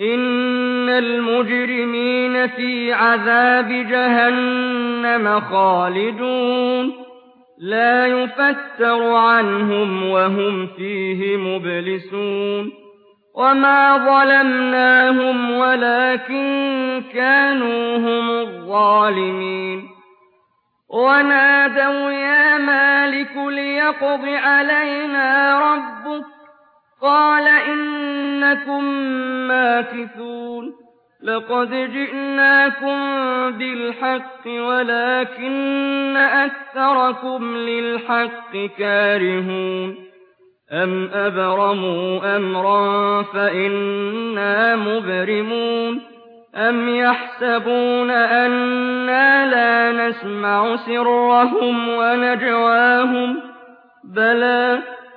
إِنَّ الْمُجْرِمِينَ فِي عَذَابِ جَهَنَّمَ خَالِدُونَ لَا يُفَتَّرُ عَنْهُمْ وَهُمْ فِيهِ مُبْلِسُونَ وَمَا ظَلَمْنَاهُمْ وَلَٰكِن كَانُوا هُمُ الظَّالِمِينَ وَنَادَوْا يَا مَالِكُ لِيَقْضِ عَلَيْنَا رَبُّكَ ۖ قَالَ إِنَّكُم مَّاكِثُونَ لَقَدْ جِئْنَاكُم بِالْحَقِّ وَلَٰكِنَّ أَكْثَرَكُمْ لِلْحَقِّ كَارِهُونَ أَمْ أَبْرَمُوا أَمْرًا فَإِنَّا مُبْرِمُونَ أَمْ يَحْسَبُونَ أَنَّا لَا نَسْمَعُ سِرَّهُمْ وَنَجْوَاهُم بَلَىٰ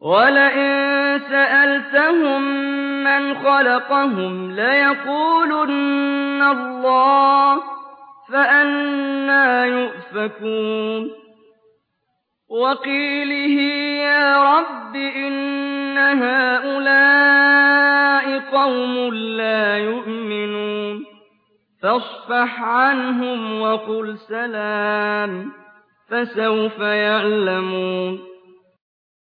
وَلَئِن سَأَلْتَهُم مَّنْ خَلَقَهُمْ لَيَقُولُنَّ اللَّهُ ۖ فَأَنَّىٰ يُؤْفَكُونَ. وَقِيلِهِ يَا رَبِّ إِنَّ هَٰؤُلَاءِ قَوْمٌ لَّا يُؤْمِنُونَ. فَاصْفَحْ عَنْهُمْ وَقُلْ سَلَامٌ ۚ فَسَوْفَ يَعْلَمُونَ.